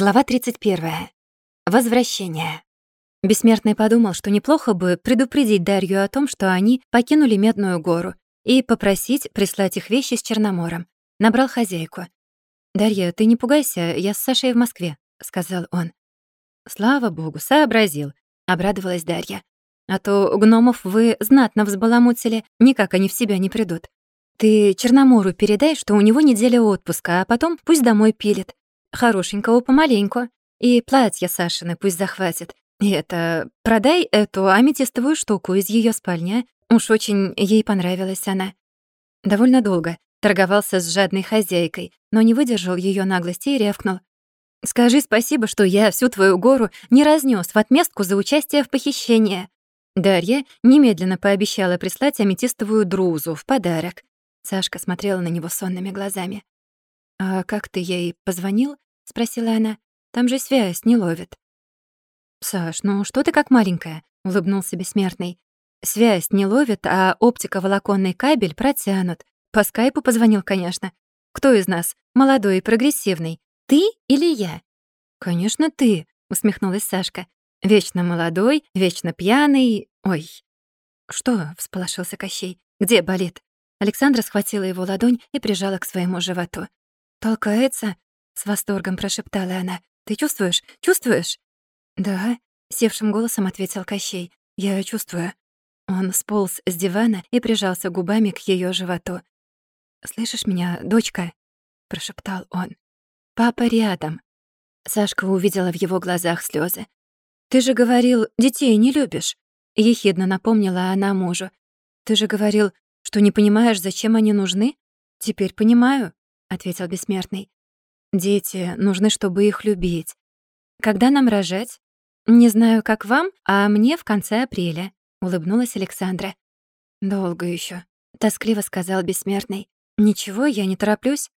Глава 31. Возвращение. Бессмертный подумал, что неплохо бы предупредить Дарью о том, что они покинули Медную гору, и попросить прислать их вещи с Черномором. Набрал хозяйку. «Дарья, ты не пугайся, я с Сашей в Москве», — сказал он. «Слава богу, сообразил», — обрадовалась Дарья. «А то гномов вы знатно взбаламутили, никак они в себя не придут. Ты Черномору передай, что у него неделя отпуска, а потом пусть домой пилит. Хорошенького помаленьку. И платье Сашины пусть захватит. И это... Продай эту аметистовую штуку из ее спальни. Уж очень ей понравилась она. Довольно долго торговался с жадной хозяйкой, но не выдержал ее наглости и рявкнул. «Скажи спасибо, что я всю твою гору не разнес в отместку за участие в похищении». Дарья немедленно пообещала прислать аметистовую друзу в подарок. Сашка смотрела на него сонными глазами. «А как ты ей позвонил?» — спросила она. «Там же связь не ловит». «Саш, ну что ты как маленькая?» — улыбнулся бессмертный. «Связь не ловит, а оптико-волоконный кабель протянут. По скайпу позвонил, конечно. Кто из нас молодой и прогрессивный? Ты или я?» «Конечно, ты», — усмехнулась Сашка. «Вечно молодой, вечно пьяный... Ой!» «Что?» — всполошился Кощей. «Где болит?» Александра схватила его ладонь и прижала к своему животу. «Толкается?» — с восторгом прошептала она. «Ты чувствуешь? Чувствуешь?» «Да», — севшим голосом ответил Кощей. «Я чувствую». Он сполз с дивана и прижался губами к ее животу. «Слышишь меня, дочка?» — прошептал он. «Папа рядом». Сашка увидела в его глазах слезы. «Ты же говорил, детей не любишь», — ехидно напомнила она мужу. «Ты же говорил, что не понимаешь, зачем они нужны? Теперь понимаю. — ответил бессмертный. «Дети нужны, чтобы их любить. Когда нам рожать? Не знаю, как вам, а мне в конце апреля», — улыбнулась Александра. «Долго еще, тоскливо сказал бессмертный. «Ничего, я не тороплюсь.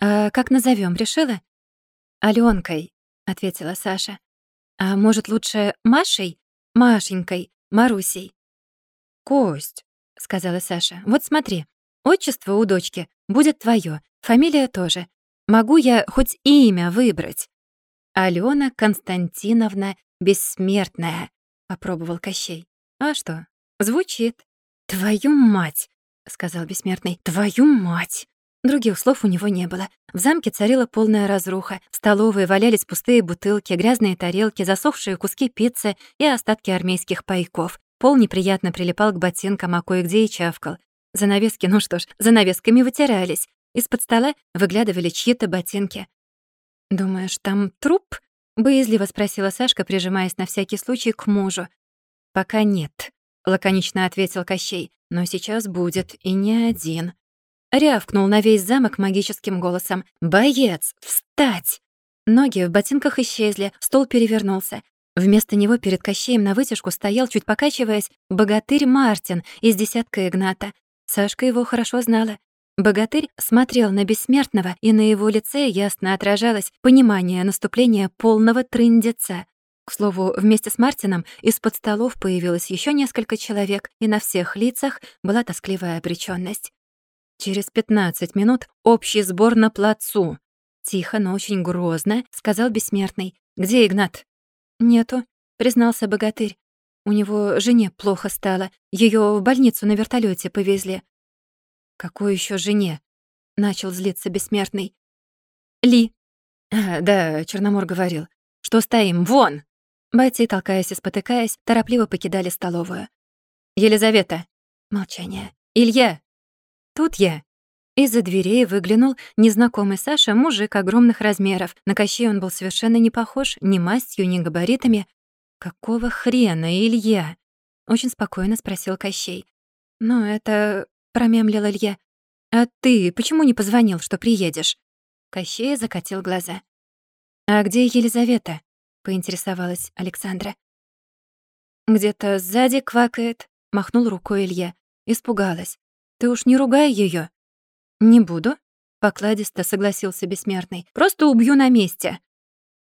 А как назовем, решила?» «Алёнкой», — ответила Саша. «А может, лучше Машей? Машенькой, Марусей?» «Кость», — сказала Саша. «Вот смотри, отчество у дочки будет твое, Фамилия тоже. Могу я хоть имя выбрать? Алена Константиновна Бессмертная, попробовал Кощей. А что? Звучит. Твою мать, сказал Бессмертный. Твою мать. Других слов у него не было. В замке царила полная разруха. В столовой валялись пустые бутылки, грязные тарелки, засохшие куски пиццы и остатки армейских пайков. Пол неприятно прилипал к ботинкам, а кое-где и чавкал. Занавески, ну что ж, занавесками вытирались. Из-под стола выглядывали чьи-то ботинки. «Думаешь, там труп?» — боязливо спросила Сашка, прижимаясь на всякий случай к мужу. «Пока нет», — лаконично ответил Кощей. «Но сейчас будет, и не один». Рявкнул на весь замок магическим голосом. «Боец, встать!» Ноги в ботинках исчезли, стол перевернулся. Вместо него перед Кощеем на вытяжку стоял, чуть покачиваясь, богатырь Мартин из десятка Игната. Сашка его хорошо знала. Богатырь смотрел на бессмертного, и на его лице ясно отражалось понимание наступления полного трындеца. К слову, вместе с Мартином из-под столов появилось еще несколько человек, и на всех лицах была тоскливая обречённость. «Через пятнадцать минут общий сбор на плацу», — тихо, но очень грозно сказал бессмертный. «Где Игнат?» «Нету», — признался богатырь. «У него жене плохо стало. Её в больницу на вертолёте повезли. «Какой еще жене?» — начал злиться бессмертный. «Ли». «Да, Черномор говорил. Что стоим? Вон!» Бати, толкаясь и спотыкаясь, торопливо покидали столовую. «Елизавета!» Молчание. «Илья!» «Тут я!» Из-за дверей выглянул незнакомый Саша, мужик огромных размеров. На Кощей он был совершенно не похож ни мастью, ни габаритами. «Какого хрена, Илья?» Очень спокойно спросил Кощей. «Ну, это промямлил Илья. «А ты почему не позвонил, что приедешь?» Кощей закатил глаза. «А где Елизавета?» — поинтересовалась Александра. «Где-то сзади квакает», — махнул рукой Илья. Испугалась. «Ты уж не ругай ее. «Не буду», — покладисто согласился бессмертный. «Просто убью на месте».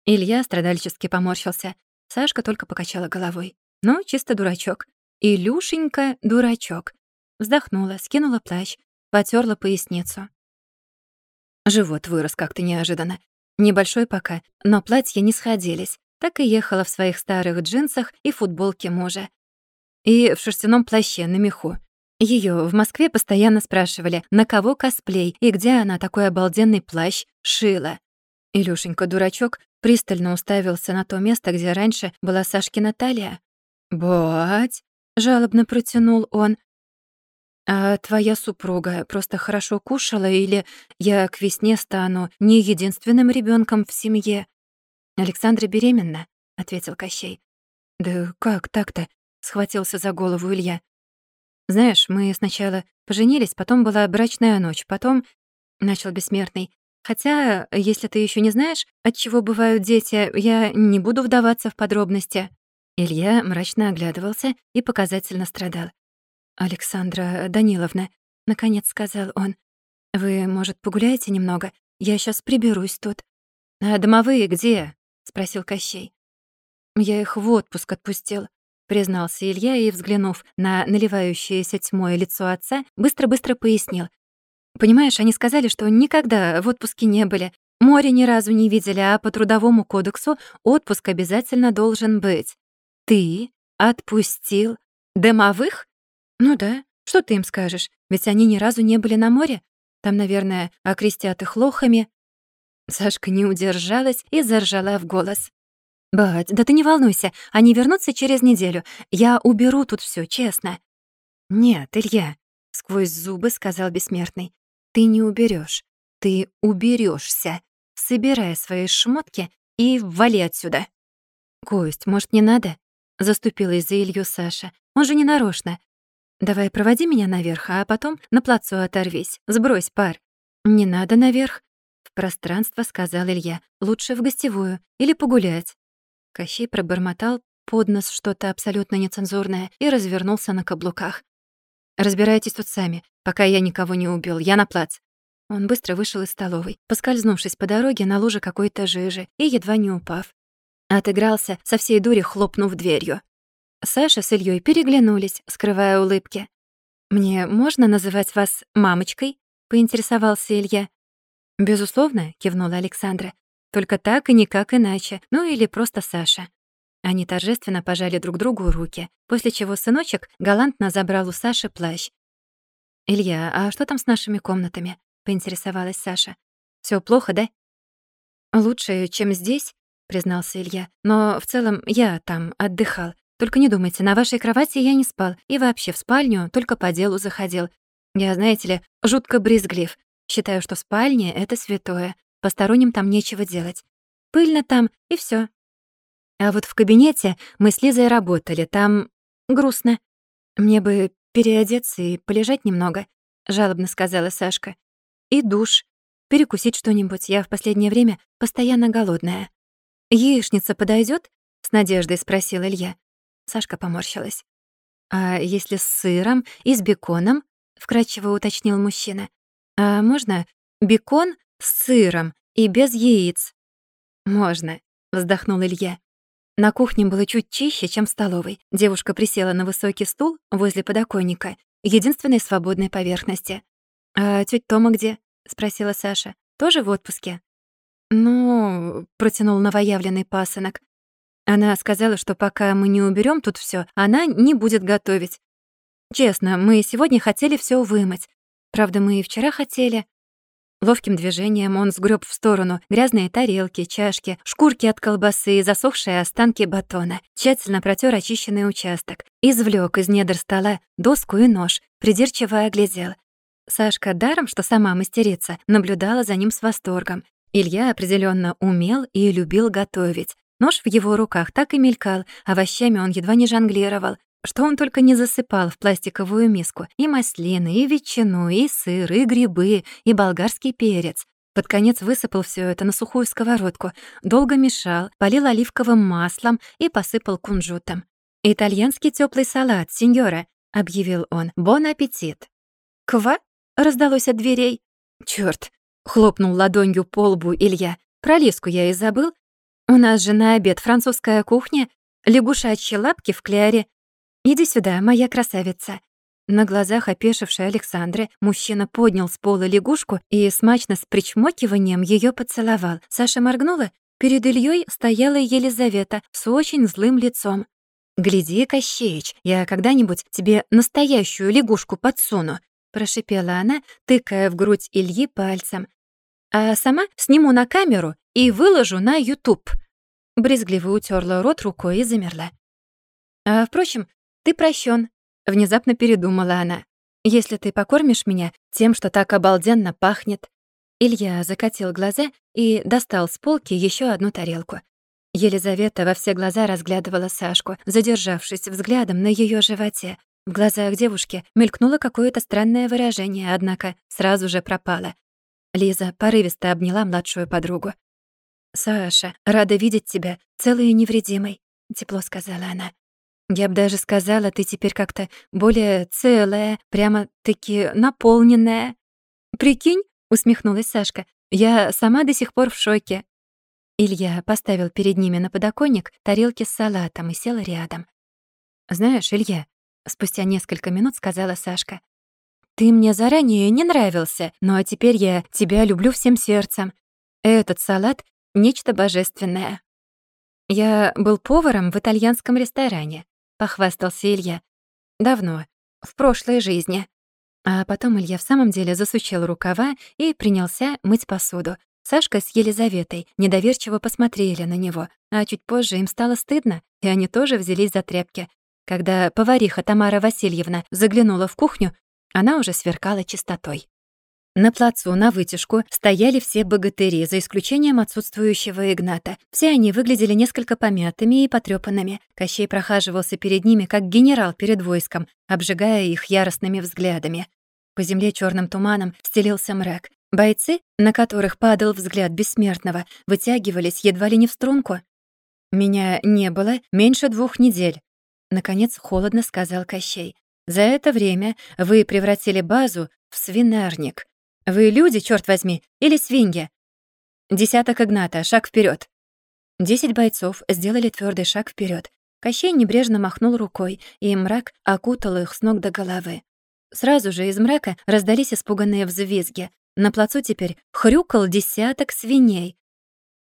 Илья страдальчески поморщился. Сашка только покачала головой. «Ну, чисто дурачок. Илюшенька — дурачок. Вздохнула, скинула плащ, потерла поясницу. Живот вырос как-то неожиданно. Небольшой пока, но платья не сходились. Так и ехала в своих старых джинсах и футболке мужа. И в шерстяном плаще на меху. Ее в Москве постоянно спрашивали, на кого косплей и где она такой обалденный плащ шила. Илюшенька-дурачок пристально уставился на то место, где раньше была Сашкина талия. «Бать!» — жалобно протянул он. «А твоя супруга просто хорошо кушала или я к весне стану не единственным ребенком в семье?» «Александра беременна», — ответил Кощей. «Да как так-то?» — схватился за голову Илья. «Знаешь, мы сначала поженились, потом была брачная ночь, потом...» — начал Бессмертный. «Хотя, если ты еще не знаешь, от чего бывают дети, я не буду вдаваться в подробности». Илья мрачно оглядывался и показательно страдал. «Александра Даниловна», — наконец сказал он, — «вы, может, погуляете немного? Я сейчас приберусь тут». «А домовые где?» — спросил Кощей. «Я их в отпуск отпустил», — признался Илья и, взглянув на наливающееся тьмой лицо отца, быстро-быстро пояснил. «Понимаешь, они сказали, что никогда в отпуске не были, море ни разу не видели, а по Трудовому кодексу отпуск обязательно должен быть. Ты отпустил домовых?» «Ну да. Что ты им скажешь? Ведь они ни разу не были на море. Там, наверное, окрестят их лохами». Сашка не удержалась и заржала в голос. «Бать, да ты не волнуйся, они вернутся через неделю. Я уберу тут все, честно». «Нет, Илья», — сквозь зубы сказал Бессмертный, «ты не уберешь, ты уберешься. Собирай свои шмотки и вали отсюда». «Кость, может, не надо?» — заступилась за Илью Саша. «Он же не нарочно. Давай проводи меня наверх, а потом на плацу оторвись. Сбрось пар. Не надо наверх. В пространство, сказал Илья. Лучше в гостевую. Или погулять. Кощей пробормотал под нос что-то абсолютно нецензурное и развернулся на каблуках. «Разбирайтесь тут сами, пока я никого не убил. Я на плац». Он быстро вышел из столовой, поскользнувшись по дороге на луже какой-то жижи и едва не упав. Отыгрался, со всей дури хлопнув дверью. Саша с Ильей переглянулись, скрывая улыбки. «Мне можно называть вас мамочкой?» — поинтересовался Илья. «Безусловно», — кивнула Александра. «Только так и никак иначе, ну или просто Саша». Они торжественно пожали друг другу руки, после чего сыночек галантно забрал у Саши плащ. «Илья, а что там с нашими комнатами?» — поинтересовалась Саша. Все плохо, да?» «Лучше, чем здесь», — признался Илья. «Но в целом я там отдыхал. Только не думайте, на вашей кровати я не спал и вообще в спальню только по делу заходил. Я, знаете ли, жутко брезглив. Считаю, что спальня — это святое. Посторонним там нечего делать. Пыльно там, и все. А вот в кабинете мы с Лизой работали, там грустно. Мне бы переодеться и полежать немного, — жалобно сказала Сашка. И душ. Перекусить что-нибудь. Я в последнее время постоянно голодная. «Яичница подойдет? с надеждой спросил Илья. Сашка поморщилась. «А если с сыром и с беконом?» — вкратчиво уточнил мужчина. «А можно бекон с сыром и без яиц?» «Можно», — вздохнул Илья. На кухне было чуть чище, чем в столовой. Девушка присела на высокий стул возле подоконника, единственной свободной поверхности. «А тётя Тома где?» — спросила Саша. «Тоже в отпуске?» «Ну...» — протянул новоявленный пасынок. Она сказала, что пока мы не уберем тут все, она не будет готовить. Честно, мы сегодня хотели все вымыть. Правда, мы и вчера хотели. Ловким движением он сгреб в сторону грязные тарелки, чашки, шкурки от колбасы и засохшие останки батона, тщательно протер очищенный участок, извлек из недр стола доску и нож, придирчиво оглядел. Сашка, даром, что сама мастерица, наблюдала за ним с восторгом. Илья определенно умел и любил готовить. Нож в его руках так и мелькал, овощами он едва не жонглировал. Что он только не засыпал в пластиковую миску. И маслины, и ветчину, и сыр, и грибы, и болгарский перец. Под конец высыпал все это на сухую сковородку, долго мешал, полил оливковым маслом и посыпал кунжутом. «Итальянский теплый салат, сеньора», — объявил он. «Бон аппетит». «Ква?» — раздалось от дверей. «Чёрт!» — хлопнул ладонью по лбу Илья. «Про Лиску я и забыл. «У нас же на обед французская кухня, лягушачьи лапки в кляре. Иди сюда, моя красавица». На глазах опешившей Александры мужчина поднял с пола лягушку и смачно с причмокиванием ее поцеловал. Саша моргнула. Перед Ильей стояла Елизавета с очень злым лицом. «Гляди, Кощеич, я когда-нибудь тебе настоящую лягушку подсуну», прошипела она, тыкая в грудь Ильи пальцем. «А сама сниму на камеру и выложу на YouTube». Брезгливо утерла рот рукой и замерла. «А, впрочем, ты прощен, внезапно передумала она. «Если ты покормишь меня тем, что так обалденно пахнет». Илья закатил глаза и достал с полки еще одну тарелку. Елизавета во все глаза разглядывала Сашку, задержавшись взглядом на ее животе. В глазах девушки мелькнуло какое-то странное выражение, однако сразу же пропало. Лиза порывисто обняла младшую подругу. «Саша, рада видеть тебя, целой и невредимой», — тепло сказала она. «Я бы даже сказала, ты теперь как-то более целая, прямо-таки наполненная». «Прикинь», — усмехнулась Сашка, — «я сама до сих пор в шоке». Илья поставил перед ними на подоконник тарелки с салатом и сел рядом. «Знаешь, Илья», — спустя несколько минут сказала Сашка, «ты мне заранее не нравился, но теперь я тебя люблю всем сердцем. Этот салат — нечто божественное». «Я был поваром в итальянском ресторане», — похвастался Илья. «Давно, в прошлой жизни». А потом Илья в самом деле засучил рукава и принялся мыть посуду, Сашка с Елизаветой недоверчиво посмотрели на него, а чуть позже им стало стыдно, и они тоже взялись за тряпки. Когда повариха Тамара Васильевна заглянула в кухню, она уже сверкала чистотой. На плацу на вытяжку стояли все богатыри, за исключением отсутствующего Игната. Все они выглядели несколько помятыми и потрёпанными. Кощей прохаживался перед ними, как генерал перед войском, обжигая их яростными взглядами. По земле черным туманом стелился мрак. Бойцы, на которых падал взгляд бессмертного, вытягивались едва ли не в струнку. «Меня не было меньше двух недель», — наконец холодно сказал Кощей. «За это время вы превратили базу в свинарник. Вы люди, черт возьми, или свиньи?» Десяток Игната, шаг вперед. Десять бойцов сделали твердый шаг вперед. Кощей небрежно махнул рукой, и мрак окутал их с ног до головы. Сразу же из мрака раздались испуганные взвизги. На плацу теперь хрюкал десяток свиней.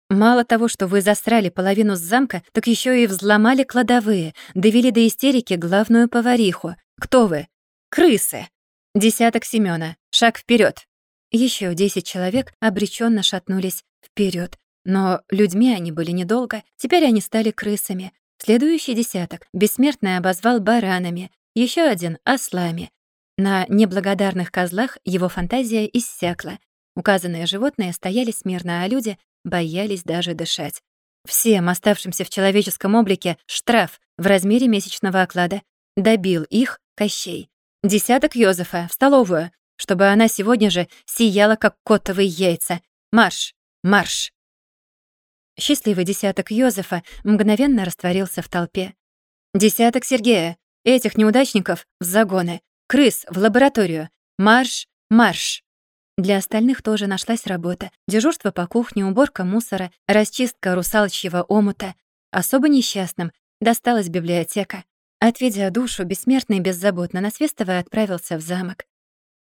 Мало того, что вы засрали половину замка, так еще и взломали кладовые, довели до истерики главную повариху. Кто вы? Крысы. Десяток Семёна. Шаг вперед. Еще десять человек обреченно шатнулись вперед, Но людьми они были недолго, теперь они стали крысами. Следующий десяток бессмертный обозвал баранами, еще один — ослами, на неблагодарных козлах его фантазия иссякла. Указанные животные стояли смирно, а люди боялись даже дышать. Всем оставшимся в человеческом облике штраф в размере месячного оклада. Добил их Кощей. Десяток Йозефа в столовую, чтобы она сегодня же сияла, как котовые яйца. Марш! Марш! Счастливый десяток Йозефа мгновенно растворился в толпе. Десяток Сергея, этих неудачников в загоны, Крыс в лабораторию! Марш! Марш!» Для остальных тоже нашлась работа. Дежурство по кухне, уборка мусора, расчистка русалочьего омута. Особо несчастным досталась библиотека. Отведя душу, бессмертный беззаботно насвистывая отправился в замок.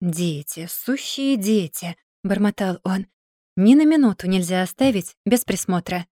«Дети, сущие дети!» — бормотал он. «Ни на минуту нельзя оставить без присмотра».